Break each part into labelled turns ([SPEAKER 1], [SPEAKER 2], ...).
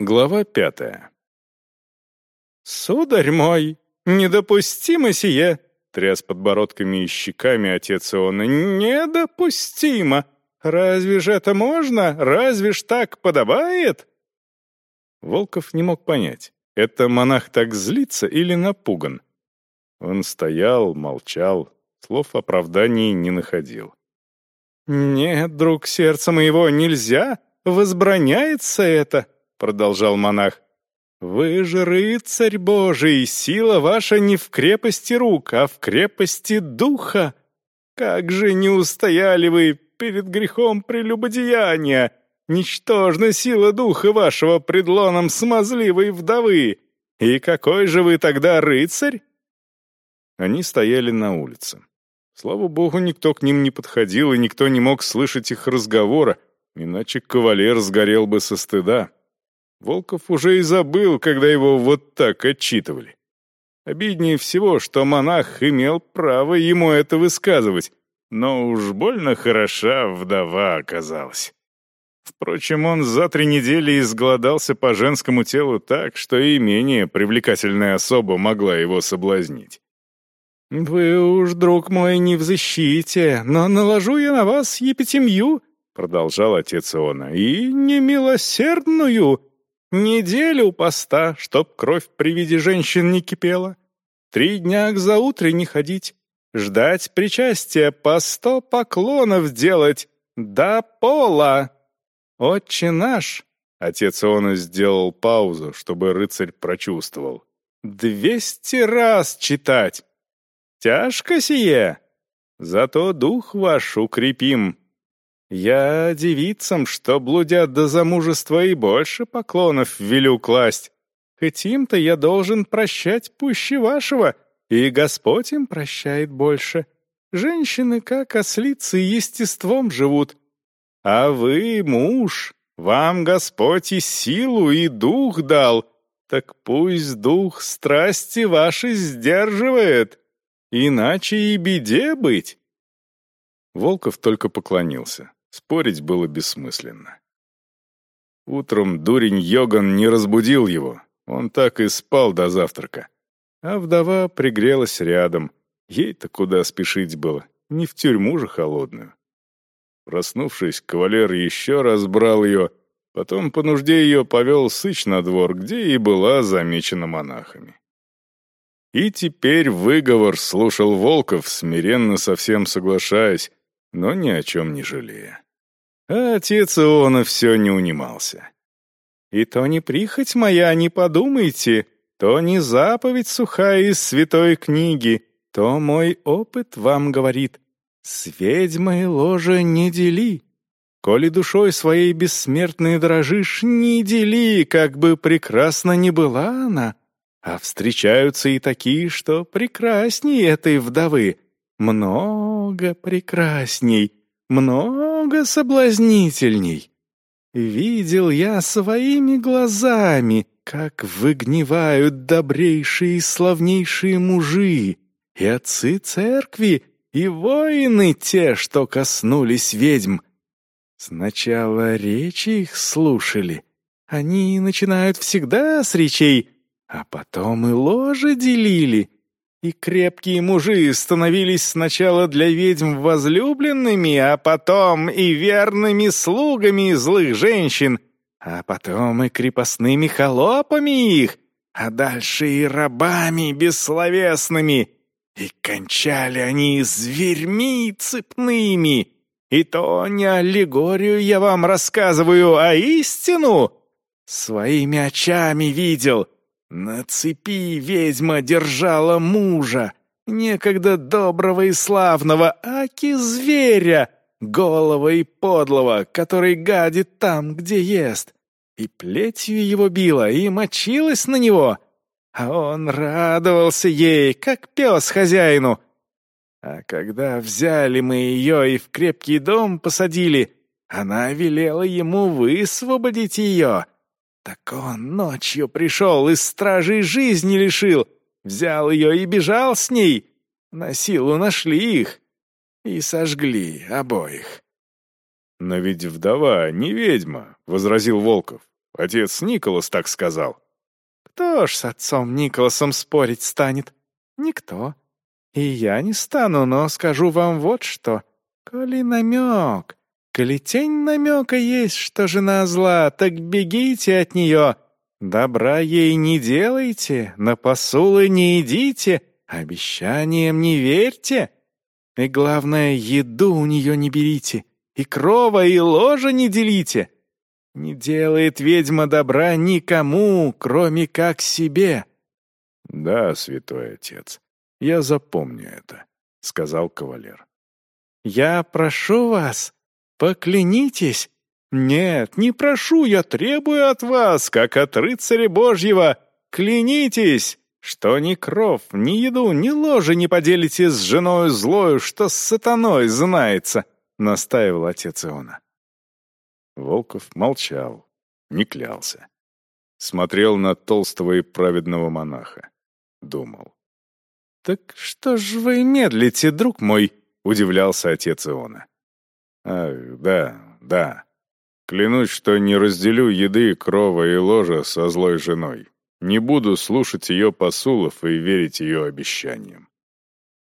[SPEAKER 1] Глава пятая.
[SPEAKER 2] «Сударь мой, недопустимо сие!» — тряс подбородками и щеками отец Иона. «Недопустимо! Разве же это можно? Разве ж так подобает?»
[SPEAKER 1] Волков не мог понять, это монах так злится или напуган. Он стоял, молчал, слов оправданий не находил.
[SPEAKER 2] «Нет, друг сердца моего, нельзя! Возбраняется это!» — продолжал монах. «Вы же рыцарь Божий, сила ваша не в крепости рук, а в крепости духа. Как же не устояли вы перед грехом прелюбодеяния! Ничтожна сила духа вашего пред лоном смазливой вдовы! И какой же вы тогда рыцарь?»
[SPEAKER 1] Они стояли на улице. Слава богу, никто к ним не подходил, и никто не мог слышать их разговора, иначе кавалер сгорел бы со стыда. Волков уже и забыл, когда его вот так отчитывали. Обиднее всего, что монах имел право ему это высказывать, но уж больно хороша вдова оказалась. Впрочем, он за три недели изголодался по женскому телу так, что и менее привлекательная особа могла его соблазнить.
[SPEAKER 2] «Вы уж, друг мой, не в защите, но наложу я на вас епитемью», — продолжал отец Иона, — «и немилосердную, Неделю поста, чтоб кровь при виде женщин не кипела. Три дня к заутре не ходить. Ждать причастия, по сто поклонов делать. До пола. Отче наш. Отец Иона сделал паузу, чтобы рыцарь прочувствовал. Двести раз читать. Тяжко сие. Зато дух ваш укрепим. Я девицам, что блудят до замужества, и больше поклонов велю класть. Хоть им-то я должен прощать пуще вашего, и Господь им прощает больше. Женщины, как ослицы, естеством живут. А вы, муж, вам Господь и силу, и дух дал, так пусть дух страсти ваши сдерживает, иначе и беде быть».
[SPEAKER 1] Волков только поклонился. Спорить было бессмысленно. Утром дурень Йоган не разбудил его, он так и спал до завтрака. А вдова пригрелась рядом, ей-то куда спешить было, не в тюрьму же холодную. Проснувшись, кавалер еще раз брал ее, потом по нужде ее повел сыч на двор, где и была замечена монахами. И теперь выговор слушал Волков, смиренно совсем соглашаясь, но ни о чем не жалея. А отец Иона все не унимался. «И то не прихоть моя, не подумайте, то не заповедь сухая из святой книги, то мой опыт вам говорит, с ведьмой ложа не дели. Коли душой своей бессмертной дрожишь, не дели, как бы прекрасна ни была она. А встречаются и такие, что прекрасней этой вдовы, много прекрасней, много соблазнительней. Видел я своими глазами, как выгнивают добрейшие и славнейшие мужи, и отцы церкви, и воины те, что коснулись ведьм. Сначала речи их слушали. Они начинают всегда с речей, а потом и ложи делили — и крепкие мужи становились сначала для ведьм возлюбленными, а потом и верными слугами злых женщин, а потом и крепостными холопами их, а дальше и рабами бессловесными. И кончали они зверьми цепными. И то не аллегорию я вам рассказываю, а истину. Своими очами видел — на цепи ведьма держала мужа, некогда доброго и славного, аки зверя, голого и подлого, который гадит там, где ест. И плетью его била, и мочилась на него. А он радовался ей, как пес хозяину. А когда взяли мы ее и в крепкий дом посадили, она велела ему высвободить ее — так он ночью пришел, из стражей жизни лишил, взял ее и бежал с ней. На силу нашли их и сожгли обоих. «Но ведь вдова не ведьма», — возразил Волков. Отец Николас так сказал».
[SPEAKER 2] «Кто ж с отцом Николасом спорить станет? Никто. И я не стану, но скажу вам вот что. Коли намек, коли тень намека есть, что жена зла, так бегите от нее. Добра ей не делайте, на посулы не идите, обещаниям не верьте. И главное, еду у нее не берите, и крова, и ложа не делите. Не делает ведьма добра никому, кроме как себе».
[SPEAKER 1] «Да, святой отец, я запомню это», — сказал кавалер.
[SPEAKER 2] «Я прошу вас, поклянитесь». «Нет, не прошу, я требую от вас, как от рыцаря Божьего. Клянитесь, что ни кров, ни еду, ни ложи не поделите с женой злою, что с сатаной знается», — настаивал отец Иона.
[SPEAKER 1] Волков молчал, не клялся. Смотрел на толстого и праведного монаха. Думал.
[SPEAKER 2] «Так что ж вы медлите, друг мой?» — удивлялся отец Иона.
[SPEAKER 1] «Ах, да, да. Клянусь, что не разделю еды, крова и ложа со злой женой. Не буду слушать ее посулов и верить ее обещаниям».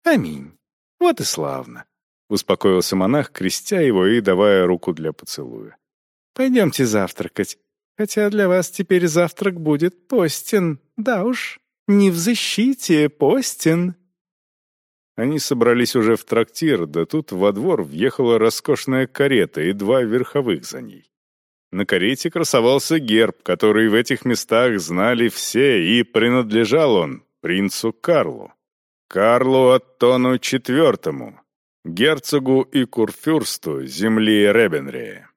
[SPEAKER 2] «Аминь. Вот и славно», — успокоился монах, крестя его и давая руку для поцелуя. Пойдемте завтракать. Хотя для вас теперь завтрак будет постен. Да уж, не в защите, постен».
[SPEAKER 1] Они собрались уже в трактир, да тут во двор въехала роскошная карета и два верховых за ней. На карете красовался герб, который в этих местах знали все, и принадлежал он принцу Карлу. Карлу Аттону IV, герцогу и курфюрсту земли Ребенрея.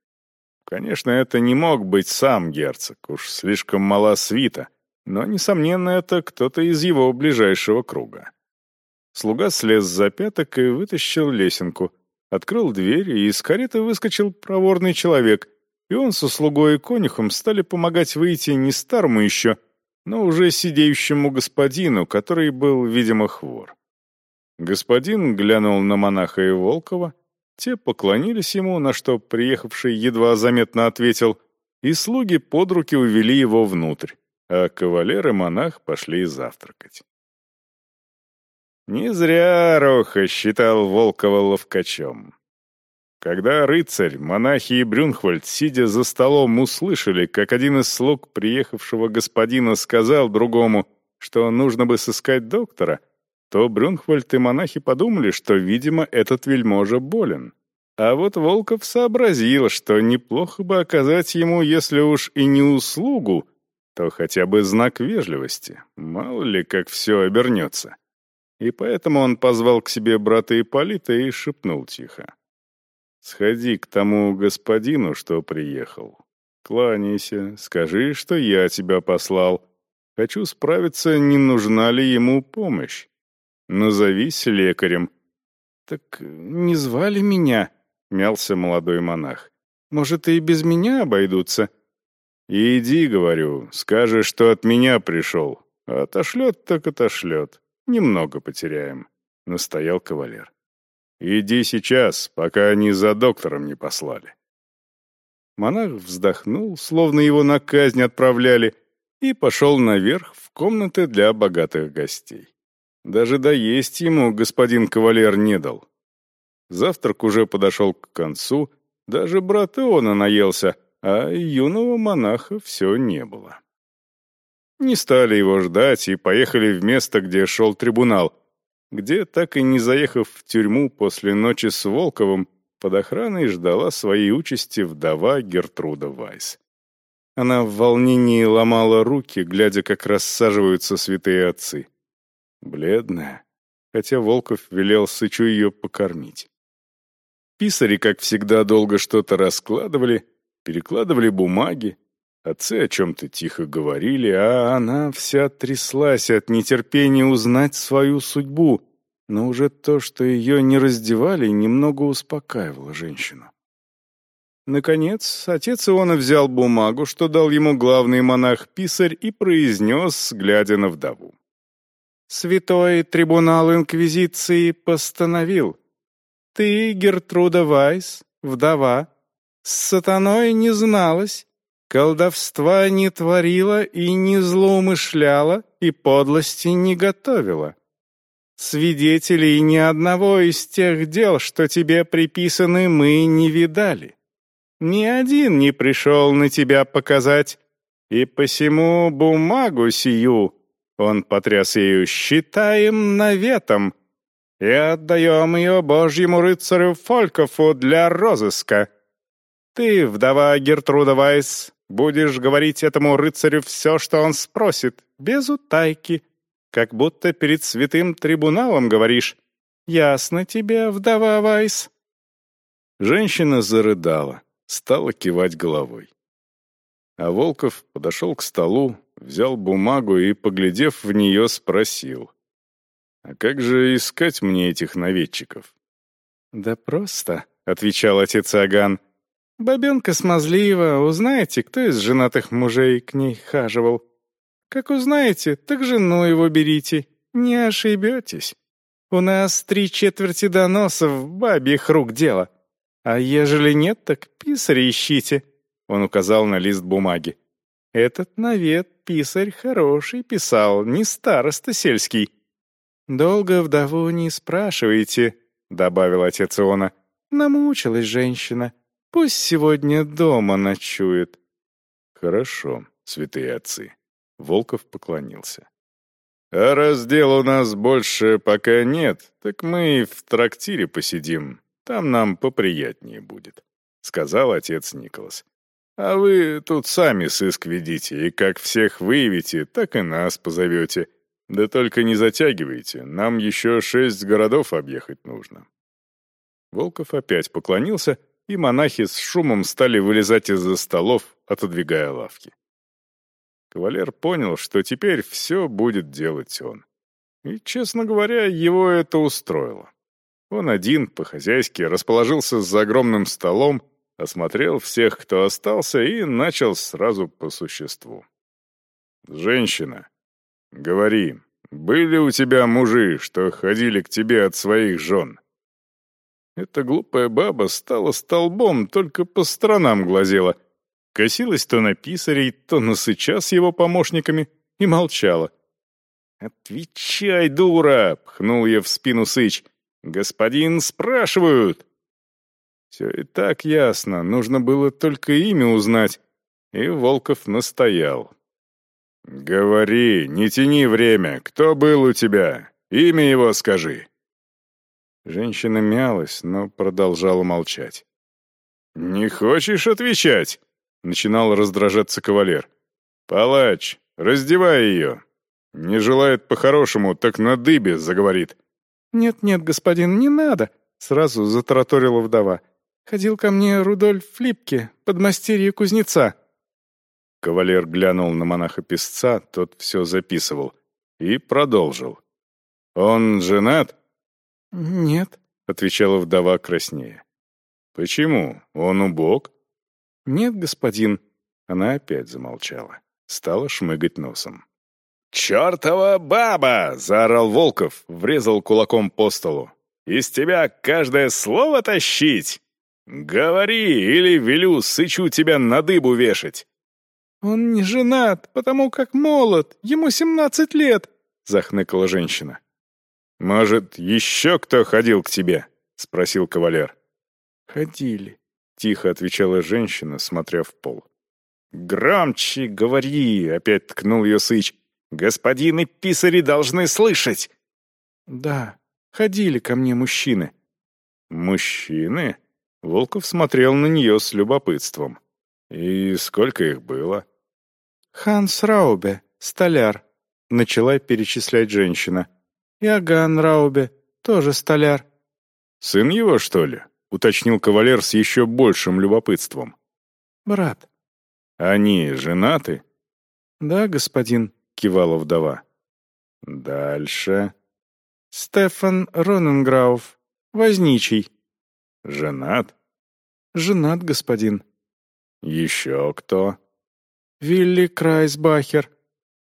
[SPEAKER 1] Конечно, это не мог быть сам герцог, уж слишком мала свита, но, несомненно, это кто-то из его ближайшего круга. Слуга слез за пяток и вытащил лесенку, открыл дверь, и из кареты выскочил проворный человек, и он со слугой и конюхом стали помогать выйти не старому еще, но уже сидеющему господину, который был, видимо, хвор. Господин глянул на монаха и Волкова, те поклонились ему, на что приехавший едва заметно ответил, и слуги под руки увели его внутрь, а кавалер и монах пошли завтракать. Не зря Роха считал Волкова ловкачом. Когда рыцарь, монахи и Брюнхвальд, сидя за столом, услышали, как один из слуг приехавшего господина сказал другому, что нужно бы сыскать доктора, то Брюнхвальд и монахи подумали, что, видимо, этот вельможа болен. А вот Волков сообразил, что неплохо бы оказать ему, если уж и не услугу, то хотя бы знак вежливости. Мало ли, как все обернется. И поэтому он позвал к себе брата Ипполита и шепнул тихо. «Сходи к тому господину, что приехал. Кланяйся, скажи, что я тебя послал. Хочу справиться, не нужна ли ему помощь. Назовись лекарем».
[SPEAKER 2] «Так не звали меня?» — мялся молодой монах. «Может, и без меня обойдутся?»
[SPEAKER 1] «Иди, — говорю, — скажешь, что от меня пришел. Отошлет так отошлет. Немного потеряем», — настоял кавалер. «Иди сейчас, пока они за доктором не послали». Монах вздохнул, словно его на казнь отправляли, и пошел наверх в комнаты для богатых гостей. Даже доесть ему господин кавалер не дал. Завтрак уже подошел к концу, даже брат Иона наелся, а юного монаха все не было. Не стали его ждать и поехали в место, где шел трибунал, где, так и не заехав в тюрьму после ночи с Волковым, под охраной ждала своей участи вдова Гертруда Вайс. Она в волнении ломала руки, глядя, как рассаживаются святые отцы. Бледная, хотя Волков велел Сычу ее покормить. Писари, как всегда, долго что-то раскладывали, перекладывали бумаги. Отцы о чем-то тихо говорили, а она вся тряслась от нетерпения узнать свою судьбу. Но уже то, что ее не раздевали, немного успокаивало женщину. Наконец, отец Иона взял бумагу, что дал ему главный монах-писарь, и произнес, глядя на вдову. «Святой трибунал Инквизиции постановил, ты, Гертруда Вайс, вдова, с сатаной не зналась,
[SPEAKER 2] колдовства не творила и не злоумышляла, и подлости не готовила. Свидетелей ни одного из тех дел, что тебе приписаны, мы не видали. Ни один не пришел на тебя показать, и посему бумагу сию, он потряс ею, считаем наветом и отдаем ее божьему рыцарю Фолькофу для розыска. Ты, вдова Гертруда Вайс, будешь говорить этому рыцарю все, что он спросит, без утайки, как будто перед святым трибуналом говоришь. Ясно тебе, вдова Вайс?»
[SPEAKER 1] Женщина зарыдала, стала кивать головой. А Волков подошел к столу, взял бумагу и, поглядев в нее, спросил. «А как же искать мне этих наведчиков?»
[SPEAKER 2] «Да просто», — отвечал отец Аган. «Бабенка смазлива, узнаете, кто из женатых мужей к ней хаживал. Как узнаете, так жену его берите, не ошибетесь. У нас три четверти доносов бабьих рук дело. А ежели нет, так писаря ищите». Он указал на лист бумаги. «Этот навет писарь хороший писал, не староста сельский. «Долго вдову не спрашивайте», — добавил отец Иона. «Намучилась женщина. Пусть сегодня дома ночует».
[SPEAKER 1] «Хорошо, святые отцы». Волков поклонился. «А раз дел у нас больше пока нет, так мы в трактире посидим. Там нам поприятнее будет», — сказал отец Николас. «А вы тут сами сыск ведите, и как всех выявите, так и нас позовете. Да только не затягивайте, нам еще шесть городов объехать нужно». Волков опять поклонился, и монахи с шумом стали вылезать из-за столов, отодвигая лавки. Кавалер понял, что теперь все будет делать он. И, честно говоря, его это устроило. Он один, по-хозяйски, расположился за огромным столом, осмотрел всех, кто остался, и начал сразу по существу. «Женщина, Говори, были у тебя мужи, что ходили к тебе от своих жен?» Эта глупая баба стала столбом, только по сторонам глазела. Косилась то на писарей, то на сыча с его помощниками и молчала. «Отвечай, дура!» — пхнул я в спину сыч. «Господин, спрашивают!» Все и так ясно, нужно было только имя узнать. И Волков настоял. «Говори, не тяни время. Кто был у тебя? Имя его скажи». Женщина мялась, но продолжала молчать. «Не хочешь отвечать?» — начинал раздражаться кавалер. «Палач, раздевай ее. Не желает по-хорошему, так на дыбе заговорит».
[SPEAKER 2] «Нет-нет, господин, не надо», — сразу затараторила вдова. «Ходил ко мне Рудольф Флипке, подмастерье кузнеца.
[SPEAKER 1] Кавалер глянул на монаха-песца, тот все записывал, и продолжил. «Он женат?»
[SPEAKER 2] «Нет», — отвечала вдова краснее.
[SPEAKER 1] «Почему? Он убог?»
[SPEAKER 2] «Нет, господин».
[SPEAKER 1] Она опять замолчала, стала шмыгать носом.
[SPEAKER 3] «Чертова баба!» — заорал Волков, врезал кулаком по столу. «Из тебя каждое слово тащить! Говори, или велю сычу тебя на дыбу вешать!»
[SPEAKER 2] «Он не женат, потому как молод, ему семнадцать лет», — захныкала женщина.
[SPEAKER 1] «Может, еще кто ходил к тебе?» — спросил кавалер.
[SPEAKER 2] «Ходили», —
[SPEAKER 1] тихо отвечала женщина, смотря в пол.
[SPEAKER 3] «Громче говори!» — опять ткнул ее сыч. «Господин и писари должны слышать!»
[SPEAKER 2] «Да, ходили ко мне мужчины».
[SPEAKER 1] «Мужчины?» Волков смотрел на нее с любопытством. «И сколько их было?»
[SPEAKER 2] «Ханс Раубе, столяр», — начала перечислять женщина. «Иоганн Раубе, тоже столяр».
[SPEAKER 1] «Сын его, что ли?» — уточнил кавалер с еще большим любопытством.
[SPEAKER 2] «Брат».
[SPEAKER 1] «Они женаты?»
[SPEAKER 2] «Да, господин», — кивала вдова.
[SPEAKER 1] «Дальше...»
[SPEAKER 2] «Стефан Роненграуф, возничий».
[SPEAKER 1] «Женат?»
[SPEAKER 2] «Женат, господин».
[SPEAKER 1] «Еще кто?»
[SPEAKER 2] «Вилли Крайсбахер.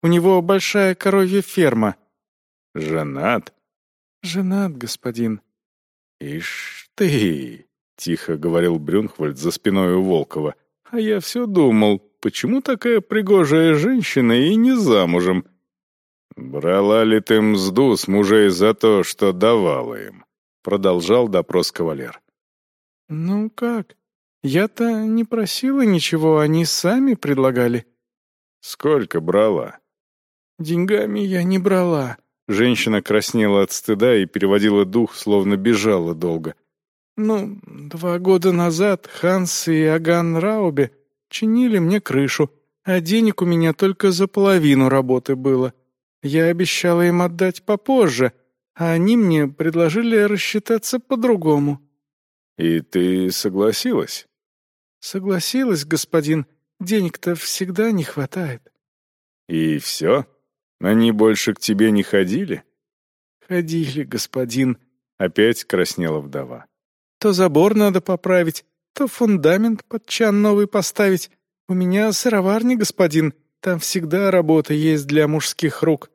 [SPEAKER 2] У него большая коровья ферма».
[SPEAKER 1] «Женат?»
[SPEAKER 2] «Женат, господин».
[SPEAKER 1] «Ишь ты!» — тихо говорил Брюнхвальд за спиной у Волкова. «А я все думал, почему такая пригожая женщина и не замужем? Брала ли ты мзду с мужей за то, что давала им? Продолжал допрос кавалер.
[SPEAKER 2] Ну как? Я-то не просила ничего, они сами предлагали.
[SPEAKER 1] Сколько брала?
[SPEAKER 2] Деньгами я не брала.
[SPEAKER 1] Женщина краснела от стыда и переводила дух, словно бежала долго.
[SPEAKER 2] Ну, два года назад Ханс и Аган Раубе чинили мне крышу, а денег у меня только за половину работы было. Я обещала им отдать попозже, а они мне предложили рассчитаться по-другому.
[SPEAKER 1] «И ты согласилась?»
[SPEAKER 2] «Согласилась, господин. Денег-то всегда не хватает».
[SPEAKER 1] «И все? Они больше к тебе не ходили?»
[SPEAKER 2] «Ходили, господин», —
[SPEAKER 1] опять краснела вдова.
[SPEAKER 2] «То забор надо поправить, то фундамент под чан новый поставить. У меня сыроварня, господин, там всегда работа есть для мужских рук».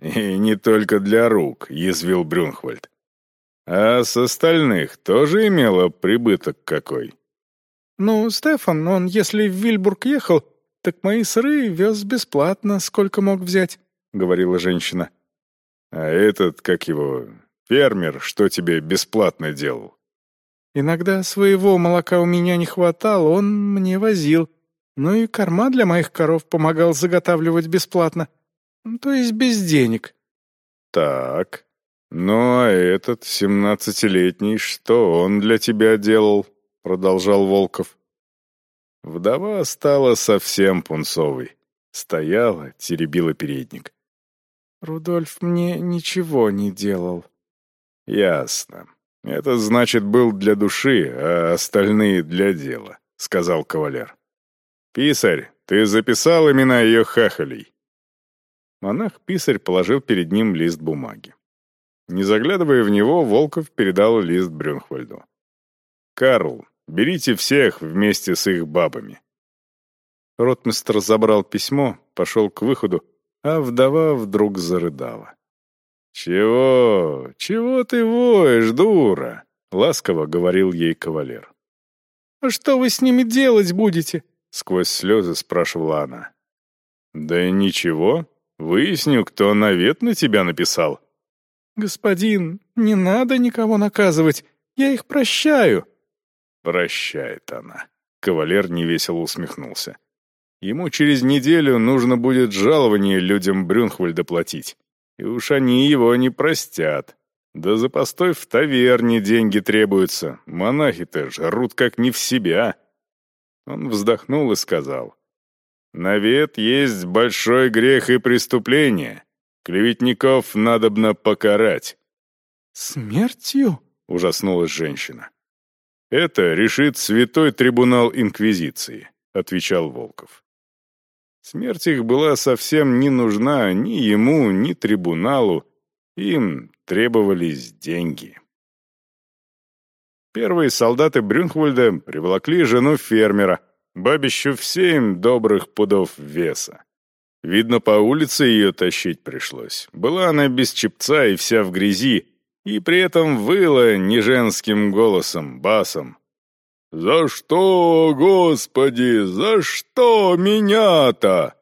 [SPEAKER 1] «И не только для рук», — язвил Брюнхвальд. А с остальных тоже имело прибыток какой?
[SPEAKER 2] Ну, Стефан, он если в Вильбург ехал, так мои сыры вез бесплатно, сколько мог взять, — говорила женщина.
[SPEAKER 1] А этот, как его, фермер, что тебе бесплатно делал?
[SPEAKER 2] Иногда своего молока у меня не хватало, он мне возил. Ну и корма для моих коров помогал заготавливать бесплатно. То есть без денег.
[SPEAKER 1] Так, «Ну, а этот, семнадцатилетний, что он для тебя делал?» — продолжал Волков. Вдова стала совсем пунцовой. Стояла, теребила передник.
[SPEAKER 2] «Рудольф мне ничего не делал».
[SPEAKER 1] «Ясно. Это значит, был для души, а остальные для дела», — сказал кавалер. «Писарь, ты записал имена ее хахалей?» Монах-писарь положил перед ним лист бумаги. Не заглядывая в него, Волков передал лист Брюнхвальду. «Карл, берите всех вместе с их бабами». Ротмистр забрал письмо, пошел к выходу, а вдова вдруг зарыдала. «Чего? Чего ты воешь, дура?» — ласково говорил ей кавалер.
[SPEAKER 2] «А что вы с ними делать будете?»
[SPEAKER 1] — сквозь слезы спрашивала она. «Да ничего. Выясню, кто навет на тебя написал»,
[SPEAKER 2] «Господин, не надо никого наказывать, я их прощаю».
[SPEAKER 1] «Прощает она». Кавалер невесело усмехнулся. Ему через неделю нужно будет жалование людям Брюнхвальда платить. И уж они его не простят. Да за постой в таверне деньги требуются. Монахи-то жрут как не в себя. Он вздохнул и сказал. «Навет есть большой грех и преступление. Клеветников надобно покарать».
[SPEAKER 2] «Смертью?»
[SPEAKER 1] — ужаснулась женщина. «Это решит святой трибунал Инквизиции», — отвечал Волков. Смерть их была совсем не нужна ни ему, ни трибуналу. Им требовались деньги. Первые солдаты Брюнхвальда приволокли жену фермера, бабищу в семь добрых пудов веса. Видно, по улице ее тащить пришлось. Была она без чепца и вся в грязи, и при этом выла не женским голосом, басом. «За что, Господи, за что меня-то?»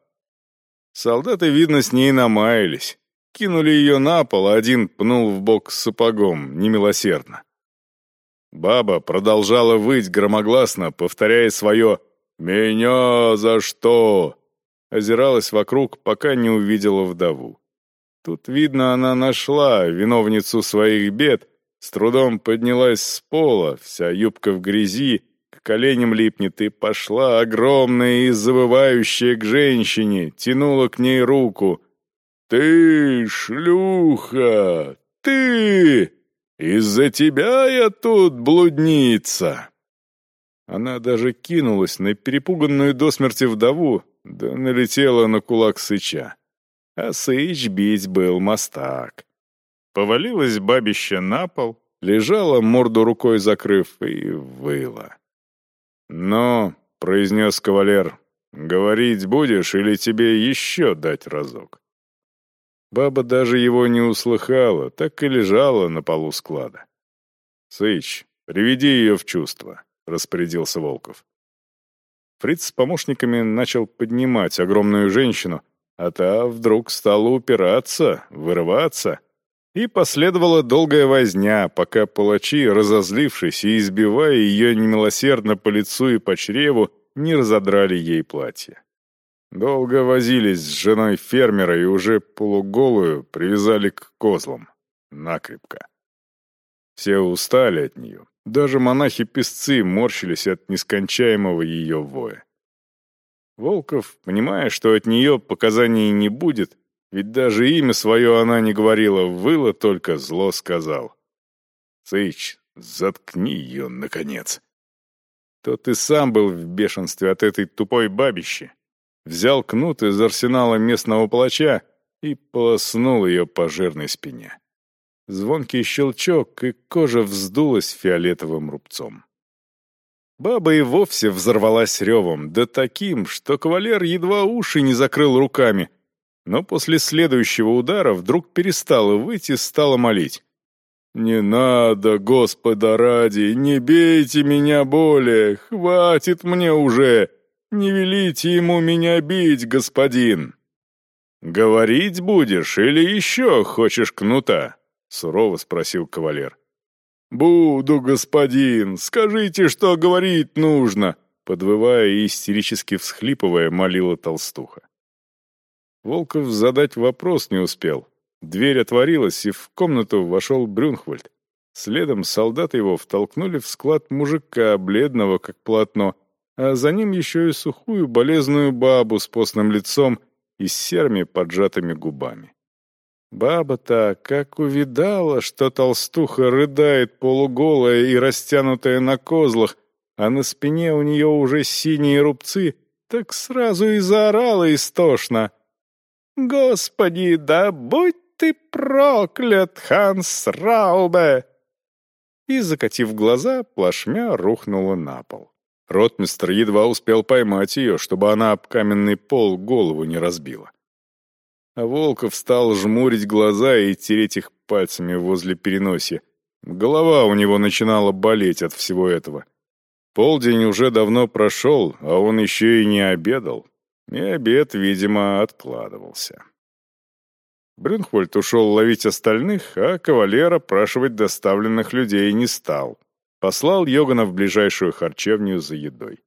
[SPEAKER 1] Солдаты, видно, с ней намаялись. Кинули ее на пол, а один пнул в бок сапогом, немилосердно. Баба продолжала выть громогласно, повторяя свое «Меня за что?». Озиралась вокруг, пока не увидела вдову. Тут, видно, она нашла виновницу своих бед, с трудом поднялась с пола, вся юбка в грязи, к коленям липнет, и пошла огромная и завывающая к женщине, тянула к ней руку. «Ты, шлюха, ты! Из-за тебя я тут блудница!» Она даже кинулась на перепуганную до смерти вдову, да налетела на кулак Сыча. А Сыч бить был мастак. Повалилась бабища на пол, лежала, морду рукой закрыв, и выла. «Но», — произнес кавалер, — «говорить будешь или тебе еще дать разок?» Баба даже его не услыхала, так и лежала на полу склада. «Сыч, приведи ее в чувство», — распорядился Волков. Фриц с помощниками начал поднимать огромную женщину, а та вдруг стала упираться, вырываться. И последовала долгая возня, пока палачи, разозлившись и избивая ее немилосердно по лицу и по чреву, не разодрали ей платье. Долго возились с женой фермера и уже полуголую привязали к козлам. Накрепко. Все устали от нее. Даже монахи-песцы морщились от нескончаемого ее воя. Волков, понимая, что от нее показаний не будет, ведь даже имя свое она не говорила, выла только зло сказал. «Сыч, заткни ее, наконец!» Тот и сам был в бешенстве от этой тупой бабищи. Взял кнут из арсенала местного палача и полоснул ее по жирной спине. Звонкий щелчок, и кожа вздулась фиолетовым рубцом. Баба и вовсе взорвалась ревом, да таким, что кавалер едва уши не закрыл руками, но после следующего удара вдруг перестала выйти и стала молить. «Не надо, Господа ради, не бейте меня более, хватит мне уже, не велите ему меня бить, господин!» «Говорить будешь или еще хочешь кнута?» — сурово спросил кавалер. «Буду, господин! Скажите, что говорить нужно!» Подвывая и истерически всхлипывая, молила толстуха. Волков задать вопрос не успел. Дверь отворилась, и в комнату вошел Брюнхвальд. Следом солдаты его втолкнули в склад мужика, бледного как полотно, а за ним еще и сухую болезную бабу с постным лицом и серыми поджатыми губами. Баба-то как увидала, что толстуха рыдает полуголая и растянутая на козлах, а на спине у нее уже синие рубцы, так сразу и заорала истошно. «Господи, да будь ты проклят, Ханс Раубе!» И, закатив глаза, плашмя рухнула на пол. Ротмистр едва успел поймать ее, чтобы она об каменный пол голову не разбила. А Волков стал жмурить глаза и тереть их пальцами возле переноси. Голова у него начинала болеть от всего этого. Полдень уже давно прошел, а он еще и не обедал. И обед, видимо, откладывался. Брюнхвальд ушел ловить остальных, а кавалер опрашивать доставленных людей не стал. Послал Йогана в ближайшую харчевню за едой.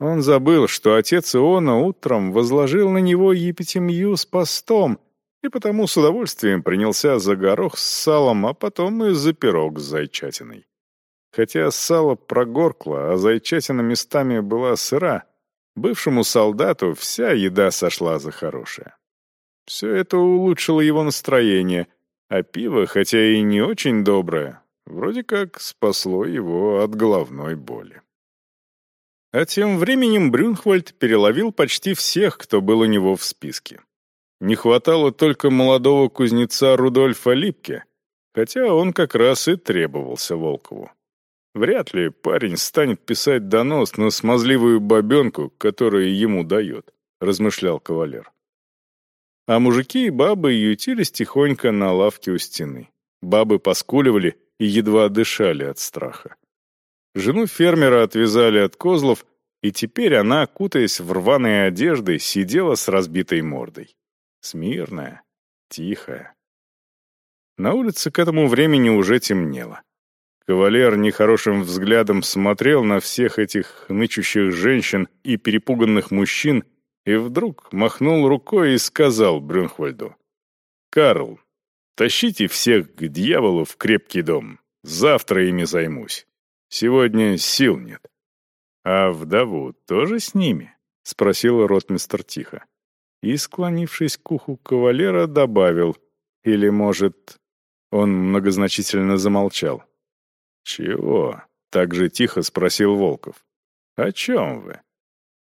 [SPEAKER 1] Он забыл, что отец Иона утром возложил на него епитемью с постом, и потому с удовольствием принялся за горох с салом, а потом и за пирог с зайчатиной. Хотя сало прогоркло, а зайчатина местами была сыра, бывшему солдату вся еда сошла за хорошее. Все это улучшило его настроение, а пиво, хотя и не очень доброе, вроде как спасло его от головной боли. А тем временем Брюнхвальд переловил почти всех, кто был у него в списке. Не хватало только молодого кузнеца Рудольфа Липке, хотя он как раз и требовался Волкову. Вряд ли парень станет писать донос на смазливую бабенку, которая ему дает, размышлял кавалер. А мужики и бабы ютились тихонько на лавке у стены. Бабы поскуливали и едва дышали от страха. Жену фермера отвязали от козлов, и теперь она, кутаясь в рваные одежды, сидела с разбитой мордой. Смирная, тихая. На улице к этому времени уже темнело. Кавалер нехорошим взглядом смотрел на всех этих нычущих женщин и перепуганных мужчин и вдруг махнул рукой и сказал Брюнхвальду. «Карл, тащите всех к дьяволу в крепкий дом. Завтра ими займусь». Сегодня сил нет. А вдову тоже с ними? Спросил ротмистр тихо. И, склонившись к уху кавалера, добавил. Или, может... Он многозначительно замолчал. «Чего?» — так же тихо спросил Волков. «О чем вы?»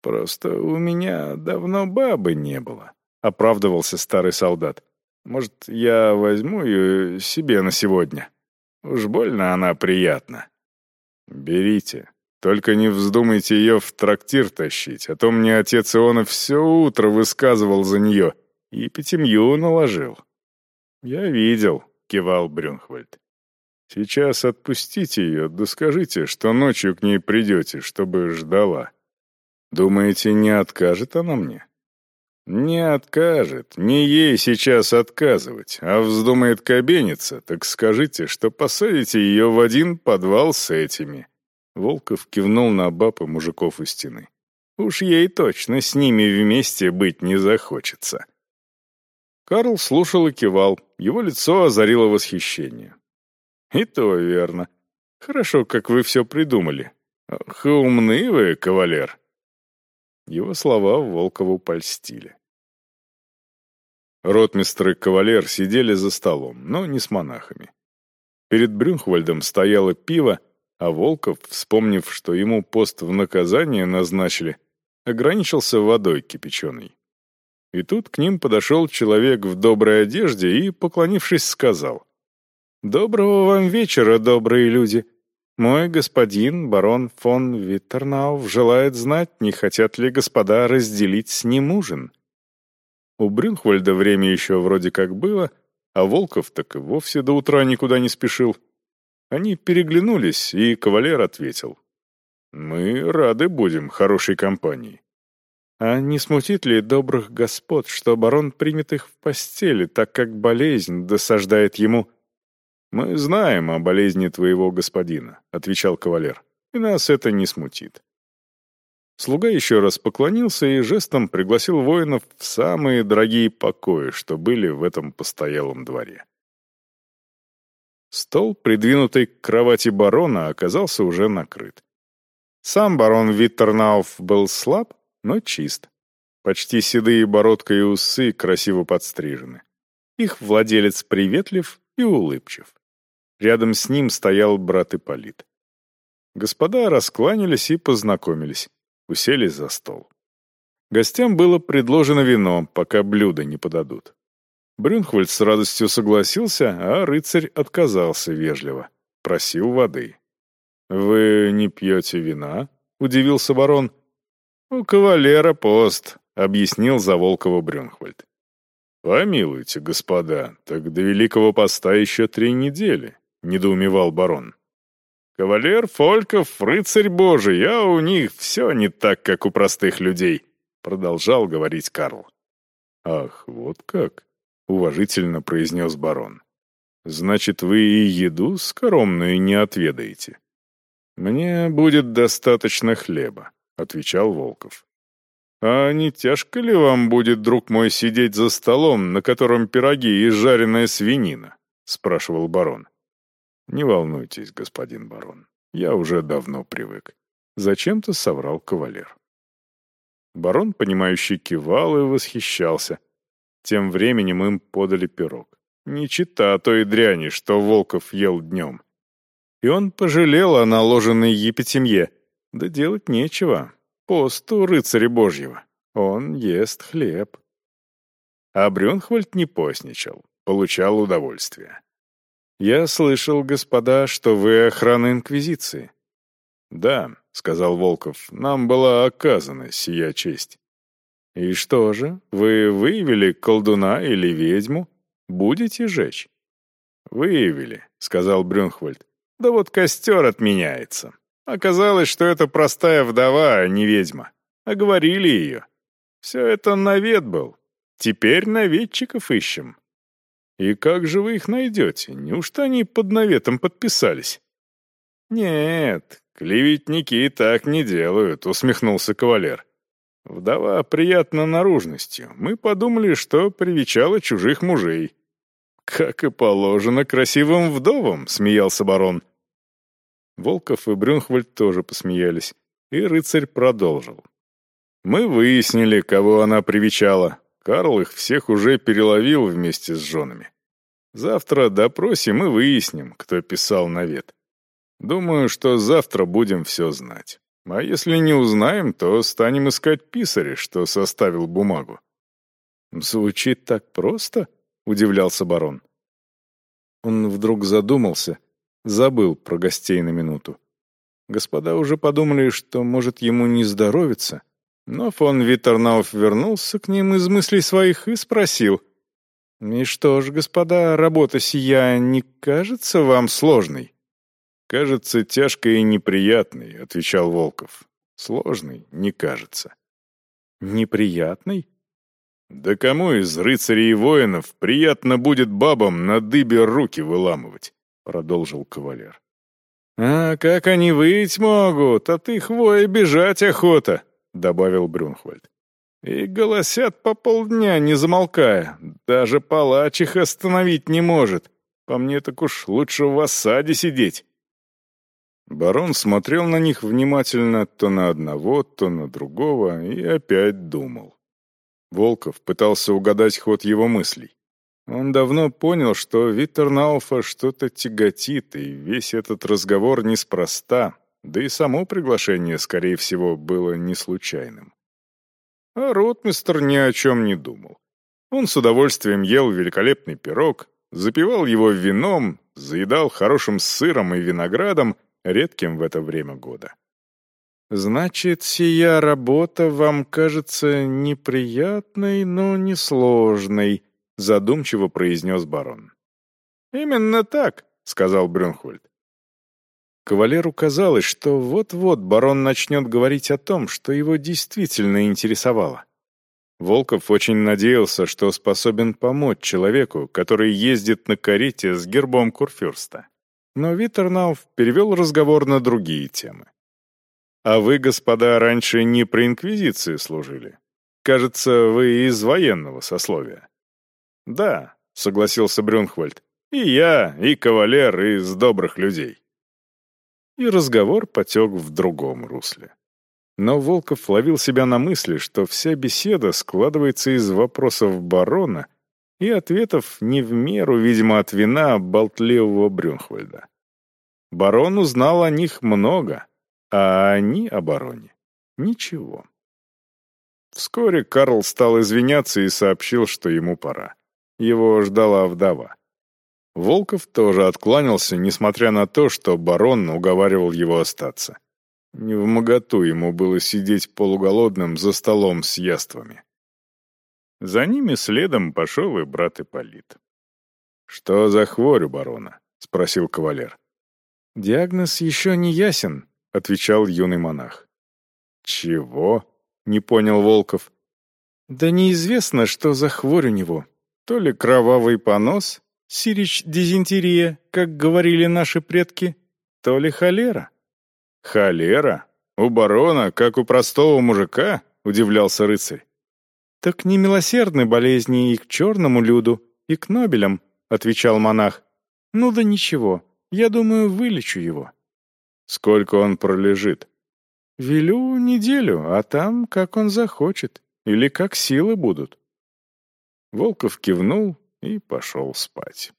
[SPEAKER 1] «Просто у меня давно бабы не было», — оправдывался старый солдат. «Может, я возьму ее себе на сегодня? Уж больно она приятна». «Берите. Только не вздумайте ее в трактир тащить, а то мне отец Иона все утро высказывал за нее и пятимью наложил». «Я видел», — кивал Брюнхвальд. «Сейчас отпустите ее, да скажите, что ночью к ней придете, чтобы ждала». Думаете, не откажет она мне? Не откажет, не ей сейчас отказывать, а вздумает кабениться, так скажите, что посадите ее в один подвал с этими. Волков кивнул на баб и мужиков у стены. Уж ей точно с ними вместе быть не захочется. Карл слушал и кивал, его лицо озарило восхищение. «И то верно. Хорошо, как вы все придумали. Ах, умны вы, кавалер!» Его слова Волкову польстили. Ротмистр и кавалер сидели за столом, но не с монахами. Перед Брюнхвальдом стояло пиво, а Волков, вспомнив, что ему пост в наказание назначили, ограничился водой кипяченой. И тут к ним подошел человек в доброй одежде и, поклонившись, сказал, «Доброго вам вечера, добрые люди. Мой господин, барон фон Виттернауф, желает знать, не хотят ли господа разделить с ним ужин». У Брюнхвальда время еще вроде как было, а Волков так и вовсе до утра никуда не спешил. Они переглянулись, и кавалер ответил. «Мы рады будем хорошей компании». А не смутит ли добрых господ, что барон примет их в постели, так как болезнь досаждает ему? «Мы знаем о болезни твоего господина», — отвечал кавалер, — «и нас это не смутит». Слуга еще раз поклонился и жестом пригласил воинов в самые дорогие покои, что были в этом постоялом дворе. Стол, придвинутый к кровати барона, оказался уже накрыт. Сам барон Виттернауф был слаб, но чист. Почти седые бородка и усы красиво подстрижены. Их владелец приветлив и улыбчив. Рядом с ним стоял брат Ипполит. Господа раскланялись и познакомились, усели за стол. Гостям было предложено вино, пока блюда не подадут. Брюнхвальд с радостью согласился, а рыцарь отказался вежливо. Просил воды. «Вы не пьете вина?» — удивился барон. «У кавалера пост», — объяснил за Волкова Брюнхвальд. «Помилуйте, господа, так до Великого Поста еще три недели», — недоумевал барон. «Кавалер Фольков, рыцарь божий, а у них все не так, как у простых людей», — продолжал говорить Карл. «Ах, вот как», — уважительно произнес барон. «Значит, вы и еду скоромную не отведаете?» «Мне будет достаточно хлеба», отвечал Волков. «А не тяжко ли вам будет, друг мой, сидеть за столом, на котором пироги и жареная свинина?» — спрашивал барон. «Не волнуйтесь, господин барон, я уже давно привык». Зачем-то соврал кавалер. Барон, понимающий, кивал и восхищался. Тем временем им подали пирог. Не чита той дряни, что Волков ел днем. И он пожалел о наложенной епитемье — да делать нечего. Пост у рыцаря Божьего. Он ест хлеб. А Брюнхвальд не постничал, получал удовольствие. «Я слышал, господа, что вы охрана Инквизиции». «Да», — сказал Волков, — «нам была оказана сия честь». «И что же, вы выявили колдуна или ведьму? Будете жечь?» «Выявили», — сказал Брюнхвальд. «Да вот костер отменяется. Оказалось, что это простая вдова, а не ведьма. Оговорили ее. Все это навет был. Теперь наветчиков ищем. И как же вы их найдете? Неужто они под наветом подписались? Нет, клеветники так не делают, усмехнулся кавалер. Вдова приятна наружностью. Мы подумали, что привечала чужих мужей. Как и положено красивым вдовам, смеялся барон. Волков и Брюнхвальд тоже посмеялись, и рыцарь продолжил. «Мы выяснили, кого она привечала. Карл их всех уже переловил вместе с женами. Завтра допросим и выясним, кто писал навет. Думаю, что завтра будем все знать. А если не узнаем, то станем искать писаря, что составил бумагу». «Звучит так просто?» — удивлялся барон. Он вдруг задумался — Забыл про гостей на минуту. Господа уже подумали, что, может, ему не здоровится, но фон Виттернауф вернулся к ним из мыслей своих и спросил. «И что ж, господа, работа сия не кажется вам сложной?» «Кажется, тяжкой и неприятной», — отвечал Волков. Сложный, не кажется.
[SPEAKER 2] Неприятный?
[SPEAKER 1] Да кому из рыцарей и воинов приятно будет бабам на дыбе руки выламывать? Продолжил кавалер.
[SPEAKER 2] «А как они выть могут, от их воя бежать охота», — добавил Брюнхвальд. «И голосят по полдня, не замолкая. Даже палач их остановить не может. По мне так уж лучше в осаде сидеть».
[SPEAKER 1] Барон смотрел на них внимательно то на одного, то на другого и опять думал. Волков пытался угадать ход его мыслей. Он давно понял, что Виттернауфа что-то тяготит, и весь этот разговор неспроста, да и само приглашение, скорее всего, было не случайным. А ротмистр ни о чем не думал. Он с удовольствием ел великолепный пирог, запивал его вином, заедал хорошим сыром и виноградом, редким в это время года.
[SPEAKER 2] «Значит, сия работа вам кажется неприятной, но не сложной», задумчиво произнес барон.
[SPEAKER 1] «Именно так», — сказал Брюнхольд.
[SPEAKER 2] Кавалеру казалось, что вот-вот барон начнет говорить о том, что его действительно интересовало.
[SPEAKER 1] Волков очень надеялся, что способен помочь человеку, который ездит на карете с гербом Курфюрста. Но Виттернауф перевел разговор на другие темы. «А вы, господа, раньше не при Инквизиции служили? Кажется, вы из военного сословия». «Да», — согласился Брюнхвальд. «И я, и кавалер из добрых людей». И разговор потек в другом русле. Но Волков ловил себя на мысли, что вся беседа складывается из вопросов барона и ответов не в меру, видимо, от вина болтливого Брюнхвальда. Барон узнал о них много, а они о бароне — ничего. Вскоре Карл стал извиняться и сообщил, что ему пора. Его ждала вдова. Волков тоже откланялся, несмотря на то, что барон уговаривал его остаться. Не в моготу ему было сидеть полуголодным за столом с яствами. За ними следом пошел и брат Ипполит. «Что за хворь у барона?» — спросил кавалер.
[SPEAKER 2] «Диагноз еще не ясен», — отвечал юный монах.
[SPEAKER 1] «Чего?» — не понял Волков.
[SPEAKER 2] «Да неизвестно, что за хворь у него. То ли кровавый понос, сирич-дизентерия, как говорили наши предки, то ли холера.
[SPEAKER 1] «Холера? У барона, как у простого мужика?» — удивлялся рыцарь.
[SPEAKER 2] «Так не милосердны болезни и к черному люду, и к нобелям», — отвечал монах. «Ну да ничего, я думаю, вылечу его».
[SPEAKER 1] «Сколько он пролежит?»
[SPEAKER 2] «Велю неделю, а там, как он захочет, или как силы будут».
[SPEAKER 1] Волков кивнул и пошел спать.